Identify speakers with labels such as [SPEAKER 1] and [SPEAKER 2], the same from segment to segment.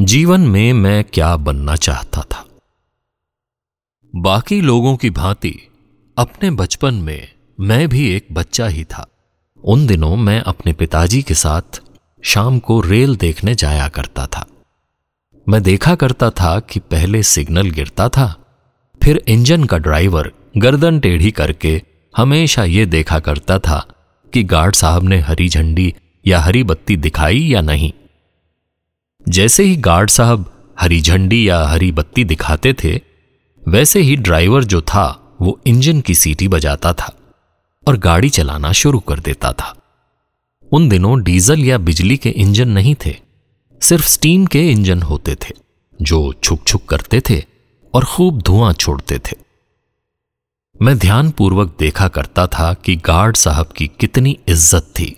[SPEAKER 1] जीवन में मैं क्या बनना चाहता था? बाकी लोगों की भांति, अपने बचपन में मैं भी एक बच्चा ही था। उन दिनों मैं अपने पिताजी के साथ शाम को रेल देखने जाया करता था। मैं देखा करता था कि पहले सिग्नल गिरता था, फिर इंजन का ड्राइवर गर्दन टेढ़ी करके हमेशा ये देखा करता था कि गार्ड साहब ने हरी झंडी या हरी बत्ती दिखाई या नहीं। जैसे ही गार्ड साहब हरी झंडी या हरी बत्ती दिखाते थे, वैसे ही ड्राइवर जो था, वो इंजन की सीटी बजाता था और गाड़ी चलाना शुरू कर देता था। उन दिनों डीजल या बिजली के इंजन नहीं थे, सिर्फ़ स्टीम के इंजन होते थे, जो छुक छुक करते थे और खूब धुआँ छोड़ते थे। मैं ध्यानपूर्वक देखा करता था कि गार्ड साहब की कितनी इज़्ज़त थी।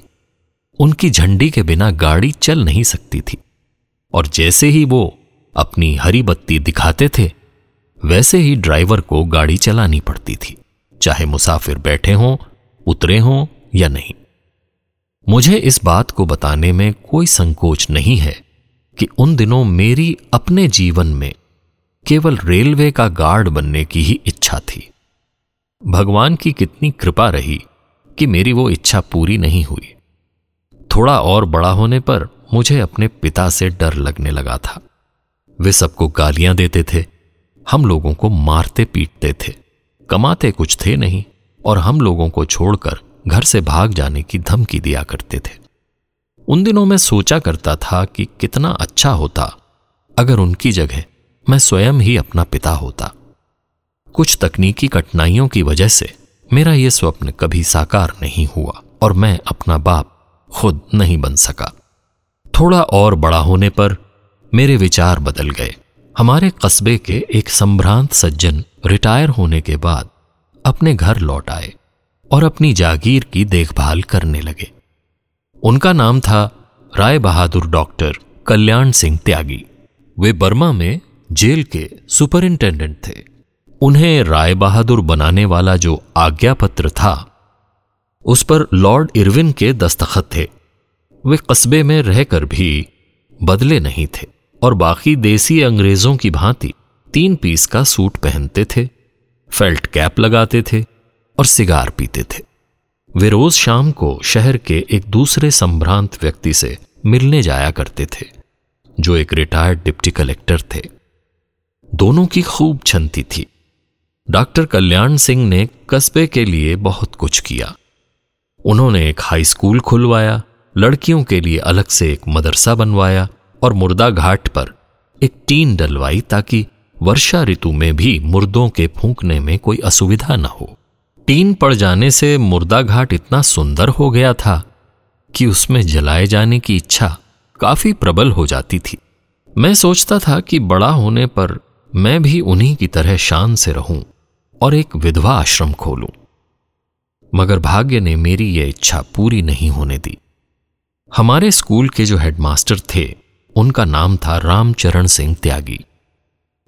[SPEAKER 1] उनकी झंडी के बिना गाड़ी चल नहीं सकती थी। और जैसे ही वो अपनी हरी बत्ती दिखाते थे, वैसे ही ड्राइवर को गाड़ी चलानी पड़ती थी, चाहे मुसाफिर बैठे हों, उतरे हों या नहीं। मुझे इस बात को बताने में कोई संकोच नहीं है कि उन दिनों मेरी अपने जीवन में केवल रेलवे का गार्ड बनने की ही इच्छा थी। भगवान की कितनी कृपा रही कि मेरी वो इच्छा पूरी नहीं हुई। थोड़ा और बड़ा होने पर मुझे अपने पिता से डर लगने लगा था। वे सबको गालियाँ देते थे। हम लोगों को मारते पीटते थे। कमाते कुछ थे नहीं और हम लोगों को छोड़कर घर से भाग जाने की धमकी दिया करते थे। उन दिनों मैं सोचा करता था कि कितना अच्छा होता। अगर उनकी जगह मैं स्वयं ही अपना पिता होता। कुछ तकनीकी कठिनाइयों की वजह से मेरा यह स्वप्न कभी साकार नहीं हुआ और मैं अपना बाप खुद नहीं बन सका। थोड़ा और बड़ा होने पर मेरे विचार बदल गए। हमारे कस्बे के एक संभ्रांत सज्जन रिटायर होने के बाद अपने घर लौट आए और अपनी जागीर की देखभाल करने लगे। उनका नाम था राय बहादुर डॉक्टर कल्याण सिंह त्यागी। वे बर्मा में जेल के सुपरिंटेंडेंट थे। उन्हें राय बहादुर बनाने वाला जो आज्ञा पत्र था, उस पर लॉर्ड इरविन के दस्तखत थे। वे कस्बे में रहकर भी बदले नहीं थे और बाकी देसी अंग्रेज़ों की भांति तीन पीस का सूट पहनते थे फेल्ट कैप लगाते थे और सिगार पीते थे। वे रोज शाम को शहर के एक दूसरे संभ्रांत व्यक्ति से मिलने जाया करते थे, जो एक रिटायर्ड डिप्टी कलेक्टर थे। दोनों की खूब छंती थी। डॉक्टर कल्याण सिंह ने कस्बे के लिए बहुत कुछ किया। उन्होंने एक हाई स्कूल खुलवाया। लड़कियों के लिए अलग से एक मदरसा बनवाया और मुर्दा घाट पर एक टीन डलवाई ताकि वर्षा ऋतु में भी मुर्दों के फूंकने में कोई असुविधा न हो। टीन पड़ जाने से मुर्दा घाट इतना सुंदर हो गया था कि उसमें जलाए जाने की इच्छा काफ़ी प्रबल हो जाती थी। मैं सोचता था कि बड़ा होने पर मैं भी उन्हीं की तरह शान से रहूँ और एक विधवा आश्रम खोलूं। मगर भाग्य ने मेरी यह इच्छा पूरी नहीं होने दी। हमारे स्कूल के जो हेडमास्टर थे, उनका नाम था रामचरण सिंह त्यागी।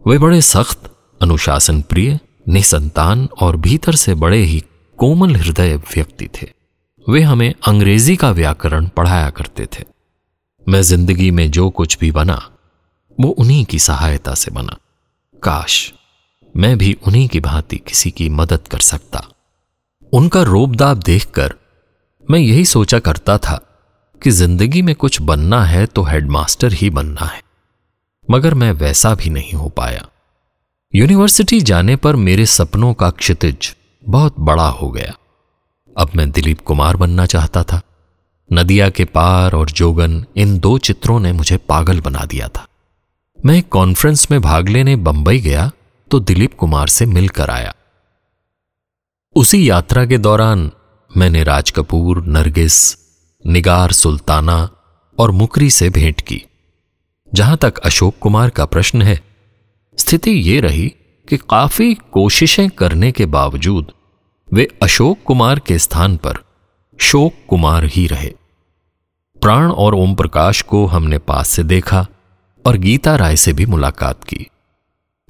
[SPEAKER 1] वे बड़े सख्त अनुशासन प्रिय निसंतान और भीतर से बड़े ही कोमल हृदय व्यक्ति थे। वे हमें अंग्रेज़ी का व्याकरण पढ़ाया करते थे। मैं ज़िंदगी में जो कुछ भी बना, वो उन्हीं की सहायता से बना। काश मैं भी उन्हीं की भांति किसी की मदद कर सकता। उनका रोबदाब देखकर मैं यही सोचा करता था कि ज़िंदगी में कुछ बनना है तो हेडमास्टर ही बनना है। मगर मैं वैसा भी नहीं हो पाया। यूनिवर्सिटी जाने पर मेरे सपनों का क्षितिज बहुत बड़ा हो गया। अब मैं दिलीप कुमार बनना चाहता था। नदिया के पार और जोगन इन दो चित्रों ने मुझे पागल बना दिया था। मैं एक कॉन्फ्रेंस में भाग लेने बंबई गया तो दिलीप कुमार से मिलकर आया। उसी यात्रा के दौरान मैंने राज कपूर, नरगिस निगार सुल्ताना और मुकरी से भेंट की। जहाँ तक अशोक कुमार का प्रश्न है, स्थिति ये रही कि काफ़ी कोशिशें करने के बावजूद वे अशोक कुमार के स्थान पर शोक कुमार ही रहे। प्राण और ओम प्रकाश को हमने पास से देखा और गीता राय से भी मुलाकात की।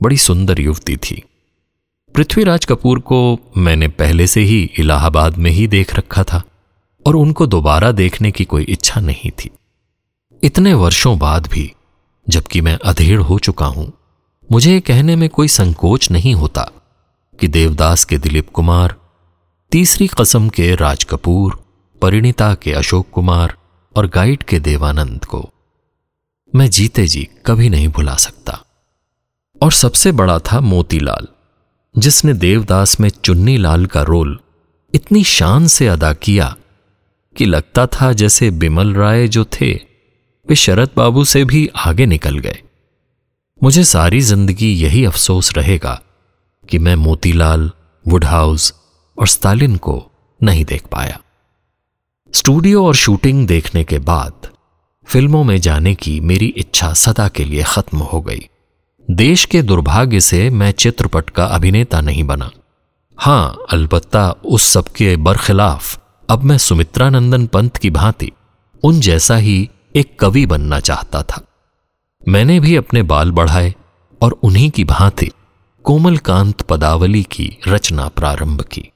[SPEAKER 1] बड़ी सुंदर युवती थी। पृथ्वीराज कपूर को मैंने पहले से ही इलाहाबाद में ही देख रखा था। और उनको दोबारा देखने की कोई इच्छा नहीं थी। इतने वर्षों बाद भी, जबकि मैं अधेड़ हो चुका हूँ, मुझे कहने में कोई संकोच नहीं होता कि देवदास के दिलीप कुमार, तीसरी कसम के राज कपूर, परिणीता के अशोक कुमार और गाइड के देवानंद को मैं जीते जी कभी नहीं भुला सकता। और सबसे बड़ा था मोतीलाल, जिसने देवदास में चुन्नी लाल का रोल इतनी शान से अदा किया कि लगता था जैसे बिमल राय जो थे, वे शरद बाबू से भी आगे निकल गए। मुझे सारी ज़िंदगी यही अफसोस रहेगा कि मैं मोतीलाल, वुडहाउस और स्टालिन को नहीं देख पाया। स्टूडियो और शूटिंग देखने के बाद, फ़िल्मों में जाने की मेरी इच्छा सदा के लिए खत्म हो गई। देश के दुर्भाग्य से मैं चित्रपट का अभिनेता नहीं बना। हाँ, अलबत्ता उस सबके बरखिलाफ अब मैं सुमित्रानंदन पंत की भांति उन जैसा ही एक कवि बनना चाहता था। मैंने भी अपने बाल बढ़ाए और उन्हीं की भांति कोमलकांत पदावली की रचना प्रारंभ की।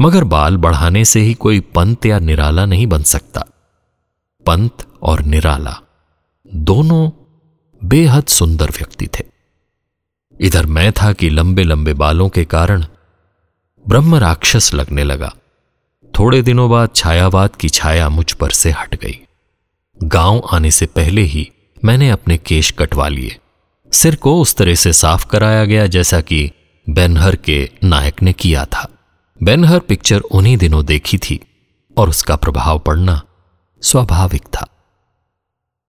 [SPEAKER 1] मगर बाल बढ़ाने से ही कोई पंत या निराला नहीं बन सकता। पंत और निराला दोनों बेहद सुंदर व्यक्ति थे। इधर मैं था कि लंबे लंबे बालों के कारण ब्रह्म राक्षस लगने लगा। थोड़े दिनों बाद छायावाद की छाया मुझ पर से हट गई। गाँव आने से पहले ही मैंने अपने केश कटवा लिए। सिर को उस तरह से साफ़ कराया गया जैसा कि बेनहर के नायक ने किया था। बेनहर पिक्चर उन्हीं दिनों देखी थी और उसका प्रभाव पड़ना स्वाभाविक था।